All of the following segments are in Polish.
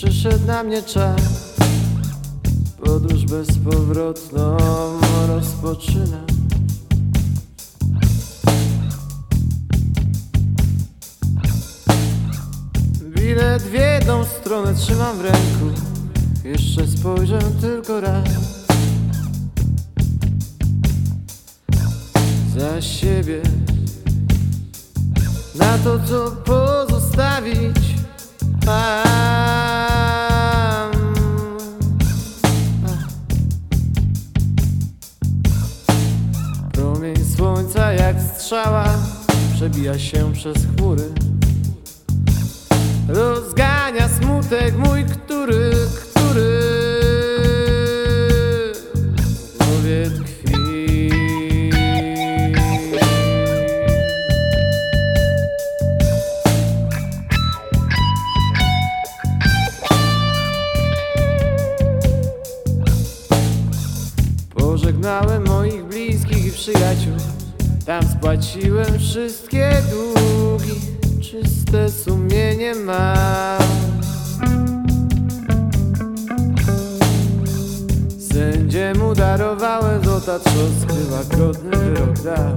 przyszedł na mnie czas. Podróż bezpowrotną rozpoczynam Bilet w jedną stronę trzymam w ręku. Jeszcze spojrzę tylko raz. Za siebie. Na to co pozostawić. Mam jak strzała Przebija się przez chmury Rozgania smutek mój, który, który. Pożegnałem moich bliskich i przyjaciół Tam spłaciłem wszystkie długi Czyste sumienie mam. Sędziemu darowałem złota trzos Chyba godny wyrok dał.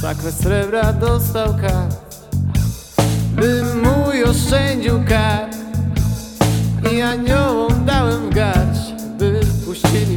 Sakwę srebra dostał kar Bym mój oszczędził kar. I aniołom dałem garść By puścili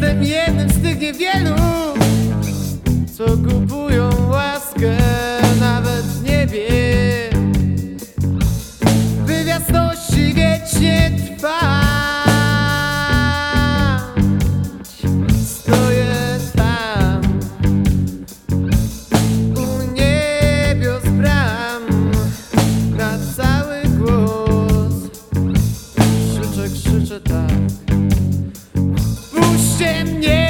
Jestem jednym z tych niewielu, co kupują łaskę, nawet nie wiem. Wywiasności wiecznie trwa. krzyczę tak yeah.